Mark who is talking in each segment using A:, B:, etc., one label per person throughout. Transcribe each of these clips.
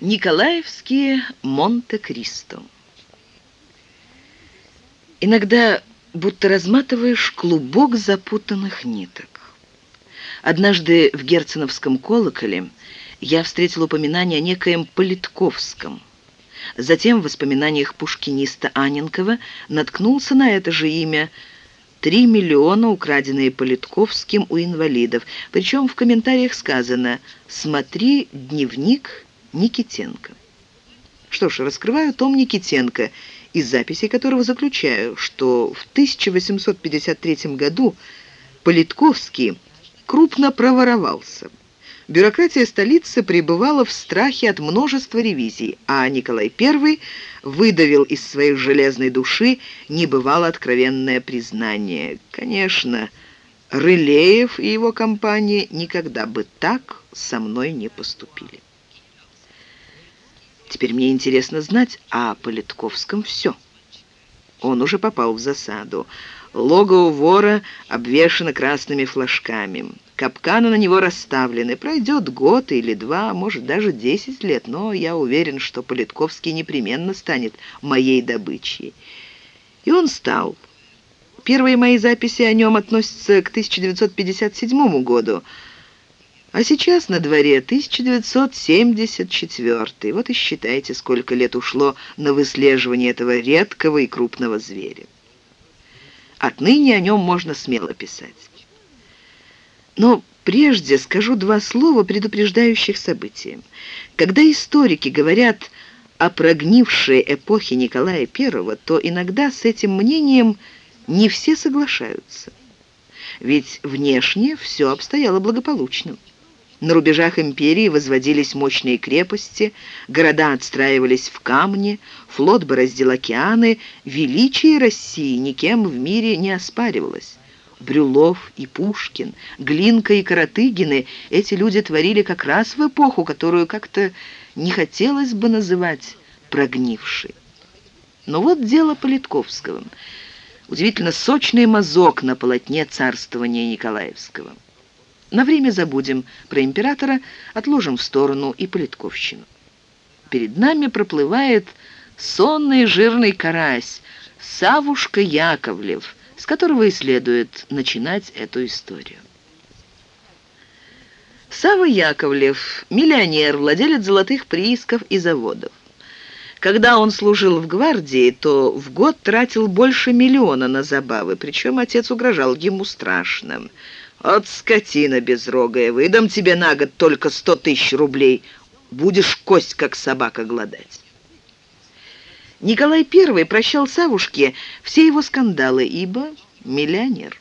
A: Николаевские Монте-Кристо. Иногда будто разматываешь клубок запутанных ниток. Однажды в Герценовском колоколе я встретил упоминание о некоем Политковском. Затем в воспоминаниях пушкиниста Аненкова наткнулся на это же имя «Три миллиона, украденные Политковским у инвалидов». Причем в комментариях сказано «Смотри дневник Никитенко». Что ж, раскрываю том Никитенко, из записей которого заключаю, что в 1853 году Политковский крупно проворовался. Бюрократия столицы пребывала в страхе от множества ревизий, а Николай I выдавил из своей железной души небывало откровенное признание. Конечно, Рылеев и его компания никогда бы так со мной не поступили. Теперь мне интересно знать о Политковском все. Он уже попал в засаду. Лого у вора обвешано красными флажками. Капканы на него расставлены. Пройдет год или два, может, даже десять лет, но я уверен, что Политковский непременно станет моей добычей. И он стал. Первые мои записи о нем относятся к 1957 году, а сейчас на дворе 1974. Вот и считайте, сколько лет ушло на выслеживание этого редкого и крупного зверя. Отныне о нем можно смело писать. Но прежде скажу два слова, предупреждающих события. Когда историки говорят о прогнившей эпохе Николая I, то иногда с этим мнением не все соглашаются. Ведь внешне все обстояло благополучно. На рубежах империи возводились мощные крепости, города отстраивались в камне, флот бороздил океаны, величие России никем в мире не оспаривалось. Брюлов и Пушкин, Глинка и Каратыгины эти люди творили как раз в эпоху, которую как-то не хотелось бы называть прогнившей. Но вот дело Политковского. Удивительно сочный мазок на полотне царствования Николаевского. На время забудем про императора, отложим в сторону и политковщину. Перед нами проплывает сонный жирный карась, Савушка Яковлев, с которого и следует начинать эту историю. Сава Яковлев – миллионер, владелец золотых приисков и заводов. Когда он служил в гвардии, то в год тратил больше миллиона на забавы, причем отец угрожал ему страшным – «От скотина безрогая, выдам тебе на год только сто тысяч рублей. Будешь кость, как собака, гладать». Николай I прощал Савушке все его скандалы, ибо миллионер.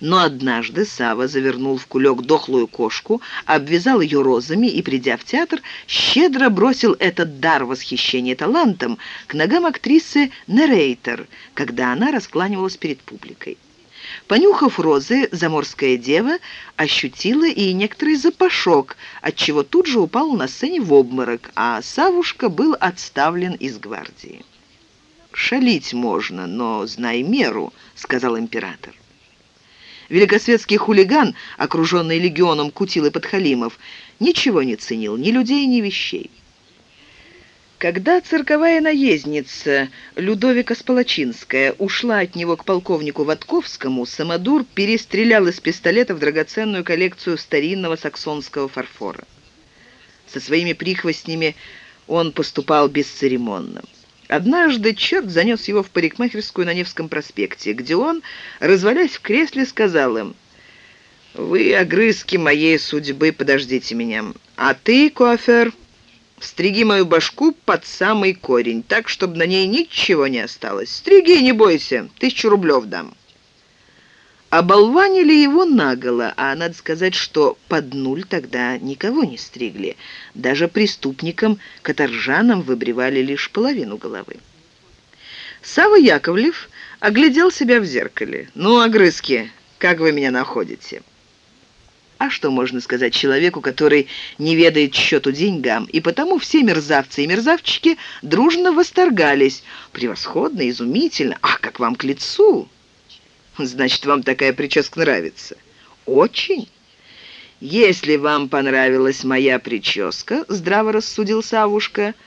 A: Но однажды Сава завернул в кулек дохлую кошку, обвязал ее розами и, придя в театр, щедро бросил этот дар восхищения талантом к ногам актрисы Нерейтер, когда она раскланивалась перед публикой. Понюхав розы, заморская дева ощутила и некоторый запашок, отчего тут же упал на сцене в обморок, а Савушка был отставлен из гвардии. «Шалить можно, но знай меру», — сказал император. Великосветский хулиган, окруженный легионом кутил и подхалимов, ничего не ценил, ни людей, ни вещей. Когда цирковая наездница Людовика Сполочинская ушла от него к полковнику Ватковскому, Самодур перестрелял из пистолетов драгоценную коллекцию старинного саксонского фарфора. Со своими прихвостнями он поступал бесцеремонно. Однажды черт занес его в парикмахерскую на Невском проспекте, где он, развалясь в кресле, сказал им, «Вы, огрызки моей судьбы, подождите меня. А ты, кофер...» Стриги мою башку под самый корень, так, чтобы на ней ничего не осталось. Стриги, не бойся, тысячу рублев дам». Оболванили его наголо, а надо сказать, что под нуль тогда никого не стригли. Даже преступникам, каторжанам выбривали лишь половину головы. Сава Яковлев оглядел себя в зеркале. «Ну, огрызки, как вы меня находите?» А что можно сказать человеку, который не ведает счету деньгам, и потому все мерзавцы и мерзавчики дружно восторгались. Превосходно, изумительно. Ах, как вам к лицу! Значит, вам такая прическа нравится? Очень. «Если вам понравилась моя прическа, — здраво рассудил Савушка, —